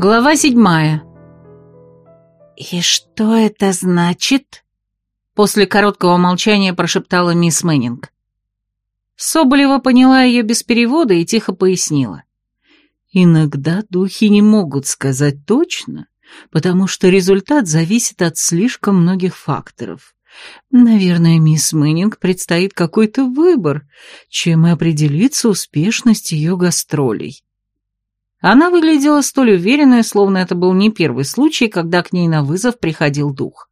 Глава седьмая. «И что это значит?» После короткого молчания прошептала мисс Мэннинг. Соболева поняла ее без перевода и тихо пояснила. «Иногда духи не могут сказать точно, потому что результат зависит от слишком многих факторов. Наверное, мисс Мэннинг предстоит какой-то выбор, чем и определится успешность ее гастролей». Она выглядела столь уверенной, словно это был не первый случай, когда к ней на вызов приходил дух.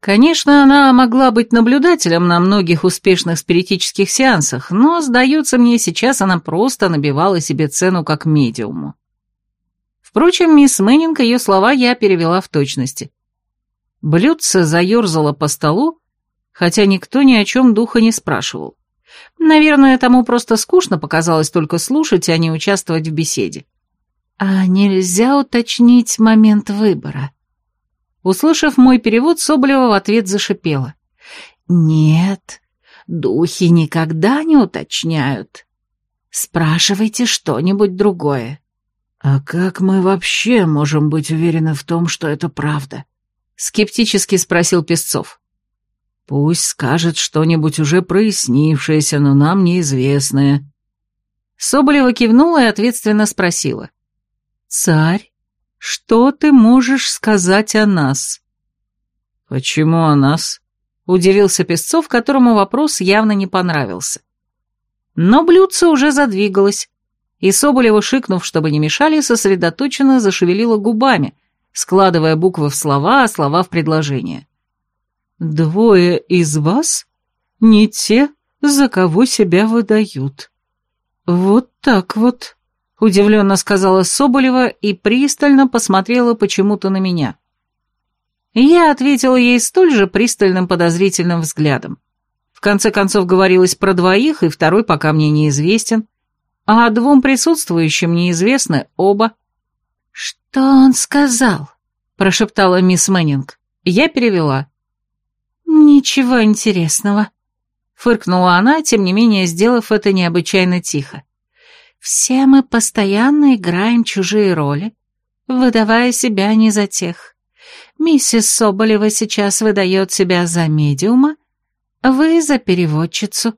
Конечно, она могла быть наблюдателем на многих успешных спиритических сеансах, но, сдается мне, сейчас она просто набивала себе цену как медиуму. Впрочем, мисс Мэннинг ее слова я перевела в точности. Блюдце заерзало по столу, хотя никто ни о чем духа не спрашивал. Наверное, тому просто скучно показалось только слушать, а не участвовать в беседе. «А нельзя уточнить момент выбора?» Услышав мой перевод, Соболева в ответ зашипела. «Нет, духи никогда не уточняют. Спрашивайте что-нибудь другое». «А как мы вообще можем быть уверены в том, что это правда?» — скептически спросил Песцов. «Пусть скажет что-нибудь уже прояснившееся, но нам неизвестное». Соболева кивнула и ответственно спросила. «Царь, что ты можешь сказать о нас?» «Почему о нас?» — удивился Песцов, которому вопрос явно не понравился. Но блюдце уже задвигалось, и Соболева, шикнув, чтобы не мешали, сосредоточенно зашевелила губами, складывая буквы в слова, а слова в предложения. «Двое из вас не те, за кого себя выдают. Вот так вот» удивленно сказала Соболева и пристально посмотрела почему-то на меня. Я ответила ей столь же пристальным подозрительным взглядом. В конце концов говорилось про двоих, и второй пока мне неизвестен, а двум присутствующим неизвестны оба. «Что он сказал?» — прошептала мисс Мэннинг. Я перевела. «Ничего интересного», — фыркнула она, тем не менее сделав это необычайно тихо. Все мы постоянно играем чужие роли, выдавая себя не за тех. Миссис Соболева сейчас выдает себя за медиума, вы за переводчицу».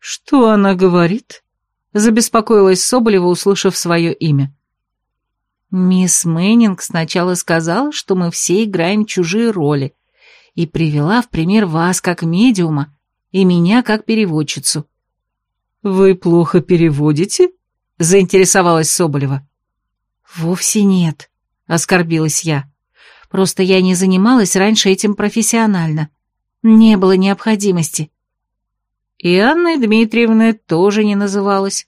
«Что она говорит?» — забеспокоилась Соболева, услышав свое имя. «Мисс Мэннинг сначала сказала, что мы все играем чужие роли, и привела в пример вас как медиума и меня как переводчицу. «Вы плохо переводите?» — заинтересовалась Соболева. «Вовсе нет», — оскорбилась я. «Просто я не занималась раньше этим профессионально. Не было необходимости». И Анной Дмитриевной тоже не называлась.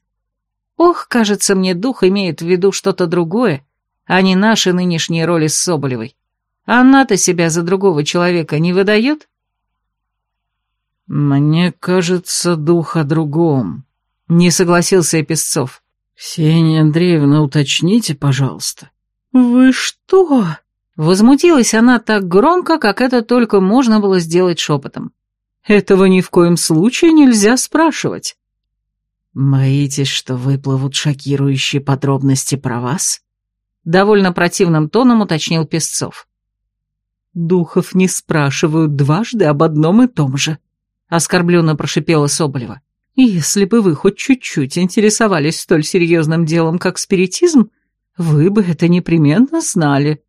Ох, кажется, мне дух имеет в виду что-то другое, а не наши нынешние роли с Соболевой. Она-то себя за другого человека не выдает?» «Мне кажется, дух о другом», — не согласился и Песцов. «Ксения Андреевна, уточните, пожалуйста». «Вы что?» Возмутилась она так громко, как это только можно было сделать шепотом. «Этого ни в коем случае нельзя спрашивать». «Боитесь, что выплывут шокирующие подробности про вас?» Довольно противным тоном уточнил Песцов. «Духов не спрашивают дважды об одном и том же», оскорбленно прошипела Соболева. «Если бы вы хоть чуть-чуть интересовались столь серьезным делом, как спиритизм, вы бы это непременно знали».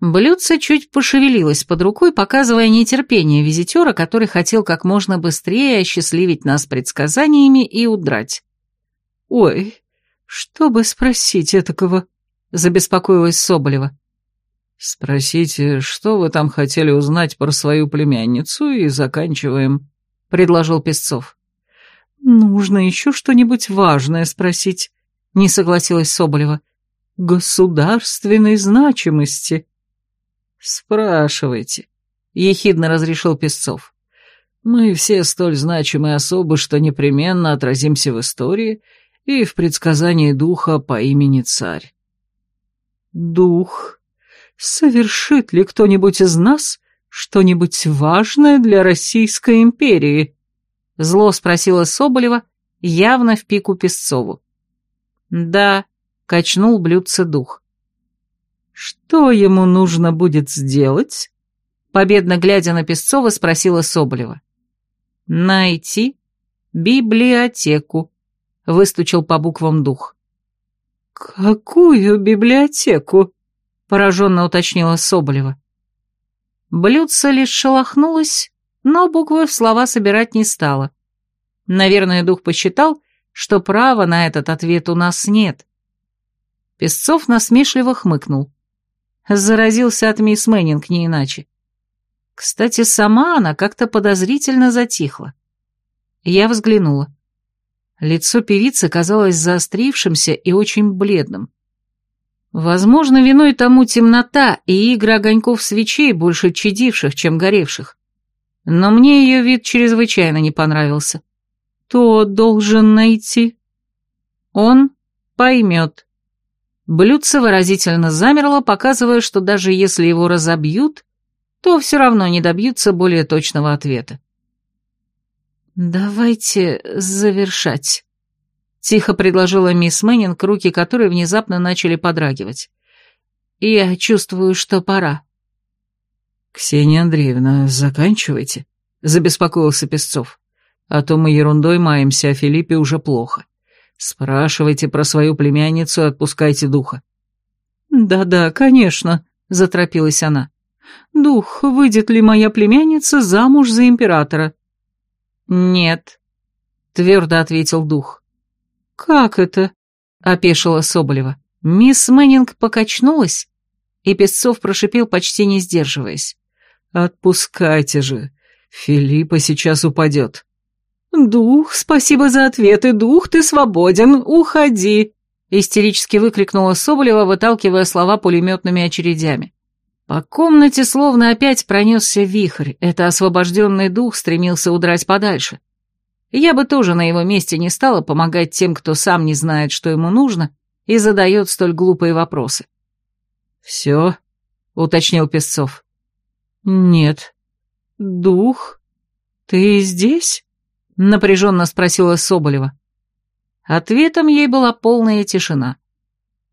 Блюдце чуть пошевелилось под рукой, показывая нетерпение визитера, который хотел как можно быстрее осчастливить нас предсказаниями и удрать. «Ой, что бы спросить этакого?» — забеспокоилась Соболева. «Спросите, что вы там хотели узнать про свою племянницу, и заканчиваем», — предложил Песцов. «Нужно еще что-нибудь важное спросить», — не согласилась Соболева. «Государственной значимости». «Спрашивайте», — ехидно разрешил Песцов. «Мы все столь значимые особы, что непременно отразимся в истории и в предсказании духа по имени Царь». «Дух», совершит ли кто-нибудь из нас что-нибудь важное для Российской империи?» Зло спросила Соболева, явно в пику Песцову. «Да», — качнул блюдце дух. что ему нужно будет сделать?» Победно глядя на Песцова, спросила Соболева. «Найти библиотеку», — выстучил по буквам дух. «Какую библиотеку?» — пораженно уточнила Соболева. Блюдце лишь шелохнулось, но буквы в слова собирать не стала. Наверное, дух посчитал, что права на этот ответ у нас нет. Песцов насмешливо хмыкнул. Заразился от мисс Мэннинг не иначе. Кстати, сама она как-то подозрительно затихла. Я взглянула. Лицо певицы казалось заострившимся и очень бледным. Возможно, виной тому темнота и игры огоньков свечей, больше чадивших, чем горевших. Но мне ее вид чрезвычайно не понравился. То должен найти. Он поймет. Блюдце выразительно замерло, показывая, что даже если его разобьют, то все равно не добьются более точного ответа. «Давайте завершать», — тихо предложила мисс Мэннинг, руки которой внезапно начали подрагивать. «Я чувствую, что пора». «Ксения Андреевна, заканчивайте», — забеспокоился Песцов. «А то мы ерундой маемся, а Филиппе уже плохо. Спрашивайте про свою племянницу отпускайте духа». «Да-да, конечно», — заторопилась она. «Дух, выйдет ли моя племянница замуж за императора?» «Нет», — твердо ответил дух. «Как это?» — опешила Соболева. Мисс Мэннинг покачнулась, и Песцов прошипел, почти не сдерживаясь. «Отпускайте же, Филиппа сейчас упадет». «Дух, спасибо за ответы, дух, ты свободен, уходи!» Истерически выкрикнула Соболева, выталкивая слова пулеметными очередями. По комнате словно опять пронесся вихрь, это освобожденный дух стремился удрать подальше. Я бы тоже на его месте не стала помогать тем, кто сам не знает, что ему нужно, и задает столь глупые вопросы. «Все?» — уточнил Песцов. «Нет. Дух? Ты здесь?» — напряженно спросила Соболева. Ответом ей была полная тишина.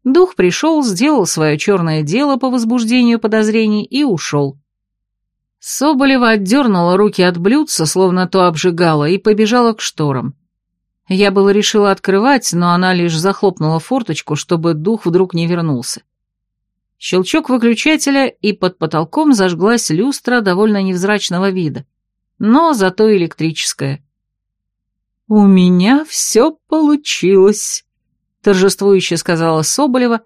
Дух пришел, сделал свое черное дело по возбуждению подозрений и ушел. Соболева отдернула руки от блюдца, словно то обжигала, и побежала к шторам. Я было решила открывать, но она лишь захлопнула форточку, чтобы дух вдруг не вернулся. Щелчок выключателя, и под потолком зажглась люстра довольно невзрачного вида, но зато электрическая. «У меня все получилось», торжествующе сказала Соболева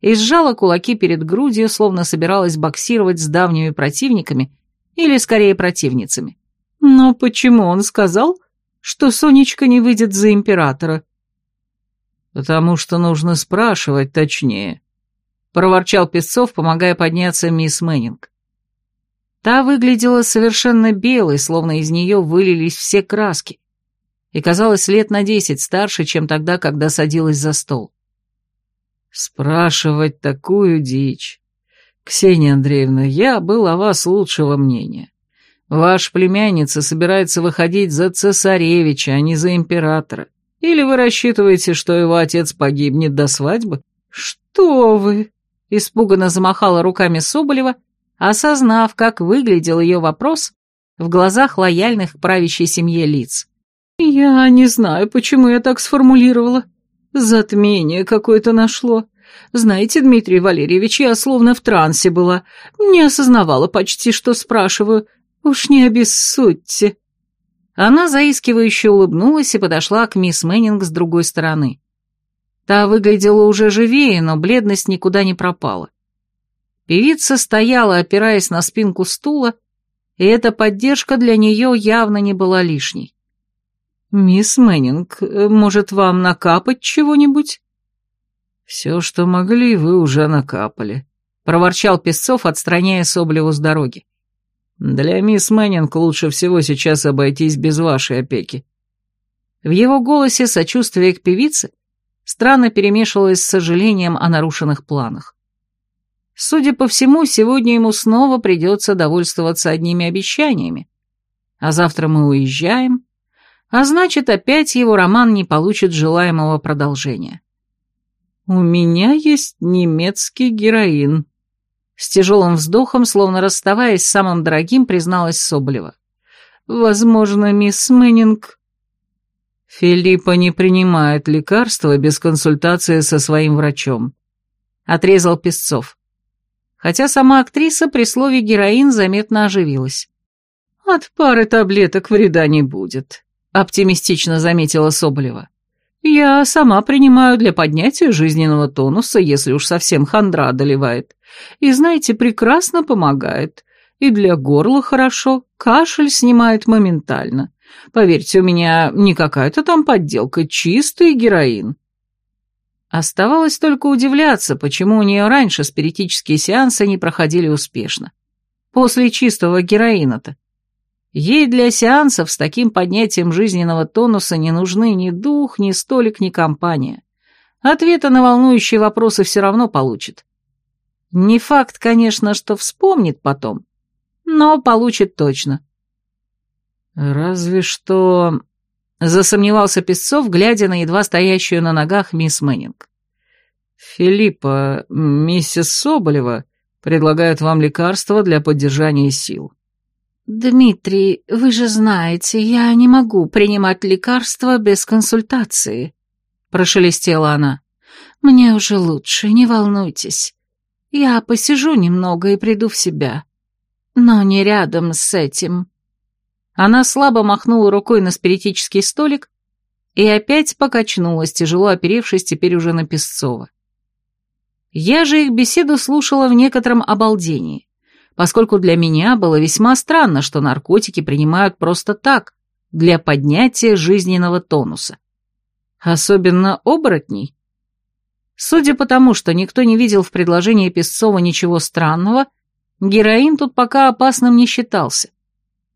и сжала кулаки перед грудью, словно собиралась боксировать с давними противниками или, скорее, противницами. Но почему он сказал, что Сонечка не выйдет за императора? «Потому что нужно спрашивать точнее», — проворчал Песцов, помогая подняться мисс Мэннинг. Та выглядела совершенно белой, словно из нее вылились все краски и казалась лет на десять старше, чем тогда, когда садилась за стол. «Спрашивать такую дичь. Ксения Андреевна, я был о вас лучшего мнения. Ваша племянница собирается выходить за цесаревича, а не за императора. Или вы рассчитываете, что его отец погибнет до свадьбы?» «Что вы?» — испуганно замахала руками Соболева, осознав, как выглядел ее вопрос в глазах лояльных к правящей семье лиц. «Я не знаю, почему я так сформулировала. Затмение какое-то нашло. Знаете, Дмитрий Валерьевич, я словно в трансе была. Не осознавала почти, что спрашиваю. Уж не обессудьте». Она заискивающе улыбнулась и подошла к мисс Мэннинг с другой стороны. Та выглядела уже живее, но бледность никуда не пропала. Певица стояла, опираясь на спинку стула, и эта поддержка для нее явно не была лишней. «Мисс Мэннинг, э, может, вам накапать чего-нибудь?» «Все, что могли, вы уже накапали», — проворчал Песцов, отстраняя Соболеву с дороги. «Для мисс Мэннинг лучше всего сейчас обойтись без вашей опеки». В его голосе сочувствие к певице странно перемешивалось с сожалением о нарушенных планах. Судя по всему, сегодня ему снова придется довольствоваться одними обещаниями. А завтра мы уезжаем, а значит, опять его роман не получит желаемого продолжения. «У меня есть немецкий героин», С тяжелым вздохом, словно расставаясь с самым дорогим, призналась Соболева. «Возможно, мисс Мэннинг...» «Филиппа не принимает лекарства без консультации со своим врачом», — отрезал Песцов. Хотя сама актриса при слове «героин» заметно оживилась. «От пары таблеток вреда не будет», — оптимистично заметила Соболева. «Я сама принимаю для поднятия жизненного тонуса, если уж совсем хандра одолевает. И, знаете, прекрасно помогает. И для горла хорошо, кашель снимает моментально. Поверьте, у меня не какая-то там подделка, чистый героин». Оставалось только удивляться, почему у нее раньше спиритические сеансы не проходили успешно. После чистого героина-то. Ей для сеансов с таким поднятием жизненного тонуса не нужны ни дух, ни столик, ни компания. Ответы на волнующие вопросы все равно получит. Не факт, конечно, что вспомнит потом, но получит точно. «Разве что...» — засомневался Песцов, глядя на едва стоящую на ногах мисс Мэннинг. «Филиппа, миссис Соболева предлагает вам лекарства для поддержания сил. «Дмитрий, вы же знаете, я не могу принимать лекарства без консультации», — прошелестела она. «Мне уже лучше, не волнуйтесь. Я посижу немного и приду в себя. Но не рядом с этим». Она слабо махнула рукой на спиритический столик и опять покачнулась, тяжело оперевшись теперь уже на Песцова. Я же их беседу слушала в некотором обалдении поскольку для меня было весьма странно, что наркотики принимают просто так, для поднятия жизненного тонуса. Особенно оборотней. Судя по тому, что никто не видел в предложении Песцова ничего странного, героин тут пока опасным не считался.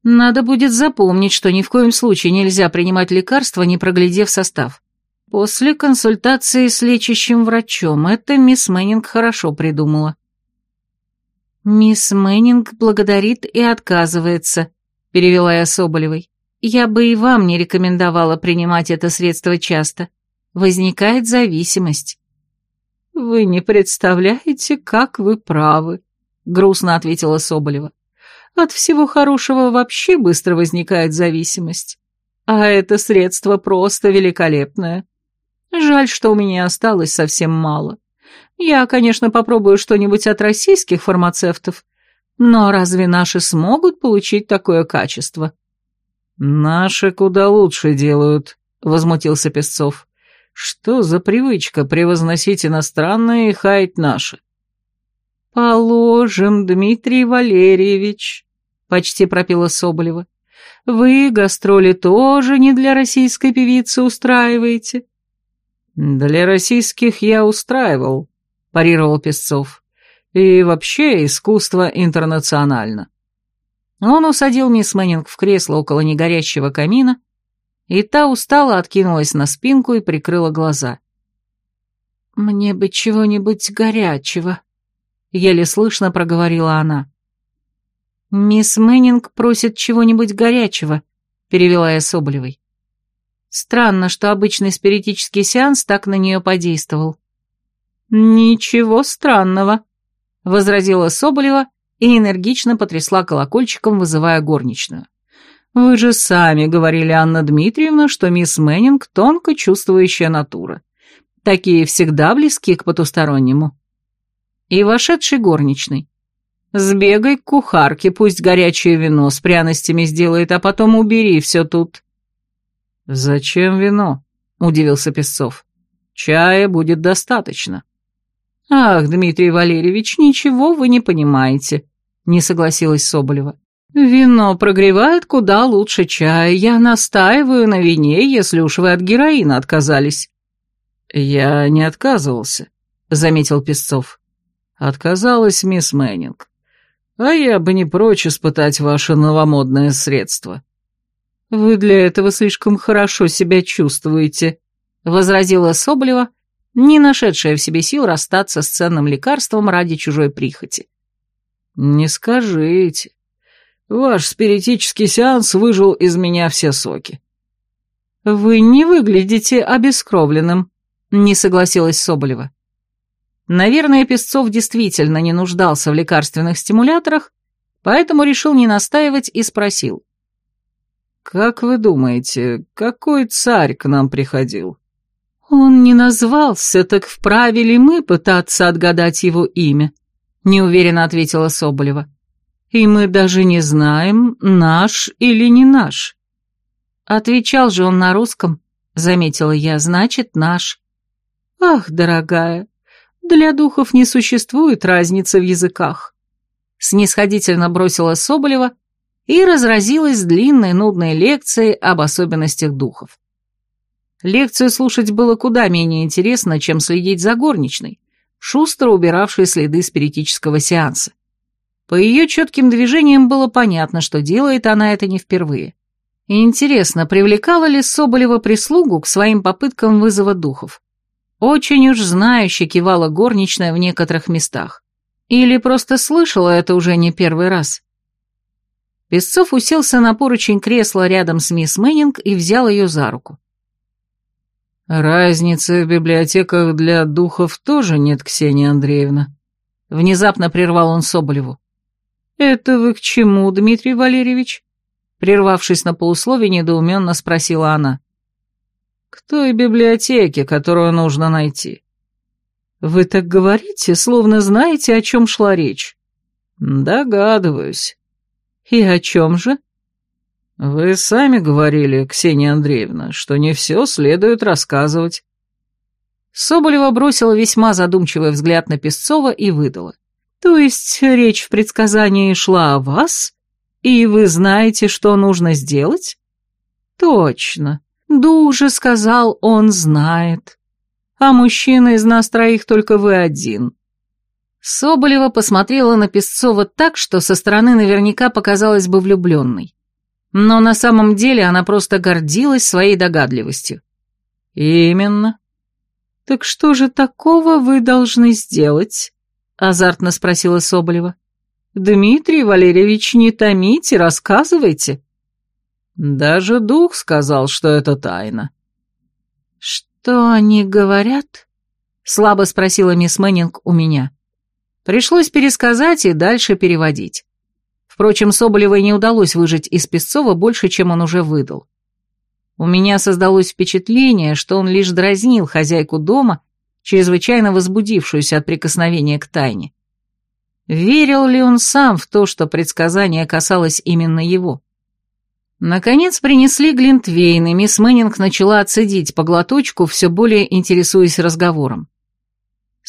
Надо будет запомнить, что ни в коем случае нельзя принимать лекарства, не проглядев состав. После консультации с лечащим врачом это мисс Мэннинг хорошо придумала. «Мисс Мэннинг благодарит и отказывается», — перевела я Соболевой. «Я бы и вам не рекомендовала принимать это средство часто. Возникает зависимость». «Вы не представляете, как вы правы», — грустно ответила Соболева. «От всего хорошего вообще быстро возникает зависимость. А это средство просто великолепное. Жаль, что у меня осталось совсем мало. Я, конечно, попробую что-нибудь от российских фармацевтов, но разве наши смогут получить такое качество? Наши куда лучше делают, возмутился Песцов. Что за привычка превозносить иностранное и хаять наши? Положим, Дмитрий Валерьевич, почти пропела Соболева. Вы гастроли тоже не для российской певицы устраиваете? Для российских я устраивал, — парировал Песцов. «И вообще искусство интернационально». Он усадил мисс Мэннинг в кресло около негорящего камина, и та устало откинулась на спинку и прикрыла глаза. «Мне бы чего-нибудь горячего», — еле слышно проговорила она. «Мисс Мэннинг просит чего-нибудь горячего», — перевела я Соболевой. Странно, что обычный спиритический сеанс так на нее подействовал. «Ничего странного», — возразила Соболева и энергично потрясла колокольчиком, вызывая горничную. «Вы же сами говорили, Анна Дмитриевна, что мисс Мэннинг тонко чувствующая натура. Такие всегда близки к потустороннему». И вошедший горничный. «Сбегай к кухарке, пусть горячее вино с пряностями сделает, а потом убери все тут». «Зачем вино?» — удивился Песцов. «Чая будет достаточно». «Ах, Дмитрий Валерьевич, ничего вы не понимаете», — не согласилась Соболева. «Вино прогревает куда лучше чая. Я настаиваю на вине, если уж вы от героина отказались». «Я не отказывался», — заметил Песцов. «Отказалась мисс Мэннинг. А я бы не прочь испытать ваше новомодное средство». «Вы для этого слишком хорошо себя чувствуете», — возразила Соболева, — не нашедшая в себе сил расстаться с ценным лекарством ради чужой прихоти. «Не скажите. Ваш спиритический сеанс выжил из меня все соки». «Вы не выглядите обескровленным», — не согласилась Соболева. Наверное, Песцов действительно не нуждался в лекарственных стимуляторах, поэтому решил не настаивать и спросил. «Как вы думаете, какой царь к нам приходил?» «Он не назвался, так вправе ли мы пытаться отгадать его имя?» — неуверенно ответила Соболева. «И мы даже не знаем, наш или не наш». Отвечал же он на русском, заметила я, значит, наш. «Ах, дорогая, для духов не существует разницы в языках. Снисходительно бросила Соболева и разразилась длинной нудной лекцией об особенностях духов. Лекцию слушать было куда менее интересно, чем следить за горничной, шустро убиравшей следы спиритического сеанса. По ее четким движениям было понятно, что делает она это не впервые. И интересно, привлекала ли Соболева прислугу к своим попыткам вызова духов? Очень уж знающе кивала горничная в некоторых местах. Или просто слышала это уже не первый раз. Песцов уселся на поручень кресла рядом с мисс Мэннинг и взял ее за руку. «Разницы в библиотеках для духов тоже нет, Ксения Андреевна», — внезапно прервал он Соболеву. «Это вы к чему, Дмитрий Валерьевич?» Прервавшись на полусловие, недоуменно спросила она к той библиотеке, которую нужно найти. Вы так говорите, словно знаете, о чем шла речь. Догадываюсь. И о чем же? Вы сами говорили, Ксения Андреевна, что не все следует рассказывать. Соболева бросила весьма задумчивый взгляд на Песцова и выдала. То есть речь в предсказании шла о вас? И вы знаете, что нужно сделать? Точно. Дуже сказал, он знает. А мужчина из нас троих только вы один. Соболева посмотрела на Песцова так, что со стороны наверняка показалась бы влюбленной. Но на самом деле она просто гордилась своей догадливостью. «Именно. Так что же такого вы должны сделать?» — азартно спросила Соболева. «Дмитрий Валерьевич, не томите, рассказывайте». Даже дух сказал, что это тайна. «Что они говорят?» — слабо спросила мисс Мэннинг у меня. Пришлось пересказать и дальше переводить. Впрочем, Соболевой не удалось выжить из Песцова больше, чем он уже выдал. У меня создалось впечатление, что он лишь дразнил хозяйку дома, чрезвычайно возбудившуюся от прикосновения к тайне. Верил ли он сам в то, что предсказание касалось именно его? Наконец принесли глинтвейн, и мисс Мэннинг начала его цедить по глоточку, все более интересуясь разговором.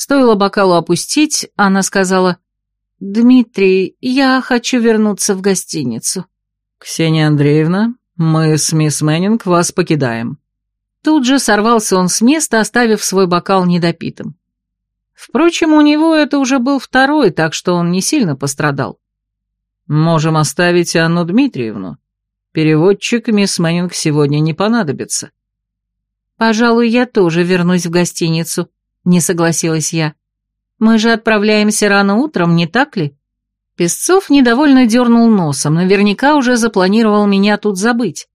Стоило бокалу опустеть, она сказала, «Дмитрий, я хочу вернуться в гостиницу». «Ксения Андреевна, мы с мисс Мэннинг вас покидаем». Тут же сорвался он с места, оставив свой бокал недопитым. Впрочем, у него это уже был второй, так что он не сильно пострадал. «Можем оставить Анну Дмитриевну», Переводчик мисс Мэннинг сегодня не понадобится. Пожалуй, я тоже вернусь в гостиницу, не согласилась я. Мы же отправляемся рано утром, не так ли? Песцов недовольно дернул носом, наверняка уже запланировал меня тут забыть.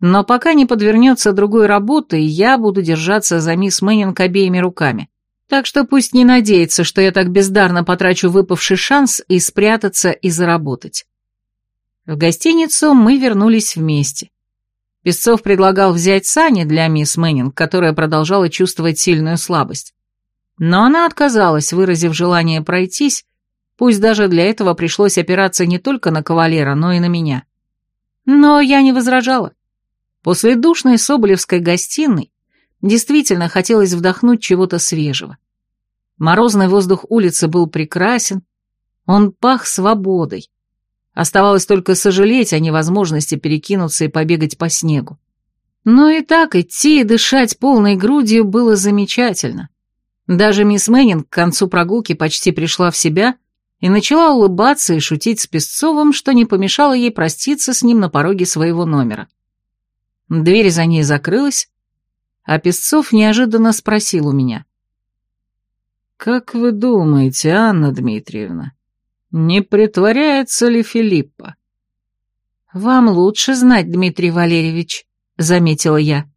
Но пока не подвернется другой работы, я буду держаться за мисс Мэннинг обеими руками. Так что пусть не надеется, что я так бездарно потрачу выпавший шанс и спрятаться, и заработать. В гостиницу мы вернулись вместе. Песцов предлагал взять сани для мисс Мэннинг, которая продолжала чувствовать сильную слабость. Но она отказалась, выразив желание пройтись, пусть даже для этого пришлось опираться не только на кавалера, но и на меня. Но я не возражала. После душной Соболевской гостиной действительно хотелось вдохнуть чего-то свежего. Морозный воздух улицы был прекрасен, он пах свободой, Оставалось только сожалеть о невозможности перекинуться и побегать по снегу. Но и так идти и дышать полной грудью было замечательно. Даже мисс Мэннинг к концу прогулки почти пришла в себя и начала улыбаться и шутить с Песцовым, что не помешало ей проститься с ним на пороге своего номера. Дверь за ней закрылась, а Песцов неожиданно спросил у меня. «Как вы думаете, Анна Дмитриевна, не притворяется ли Филиппа? «Вам лучше знать, Дмитрий Валерьевич», — заметила я.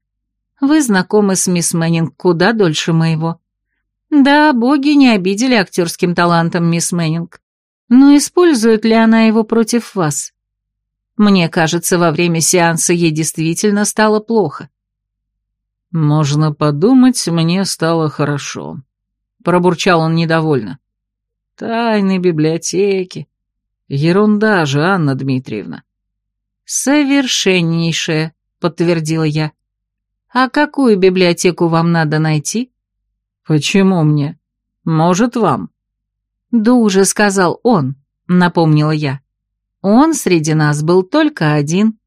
«Вы знакомы с мисс Мэннинг куда дольше моего. Да, боги не обидели актерским талантом мисс Мэннинг. Но использует ли она его против вас? Мне кажется, во время сеанса ей действительно стало плохо. «Можно подумать, мне стало хорошо», — пробурчал он недовольно. «Тайны библиотеки. Ерунда же, Анна Дмитриевна». «Совершеннейшее», — подтвердила я. «А какую библиотеку вам надо найти?» «Почему мне? Может, вам?» «Да уже сказал он», — напомнила я. «Он среди нас был только один».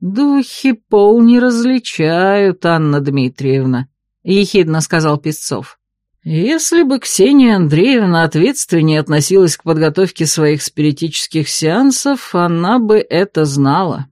«Духи пол не различают, Анна Дмитриевна», — ехидно сказал Песцов. «Если бы Ксения Андреевна ответственнее относилась к подготовке своих спиритических сеансов, она бы это знала».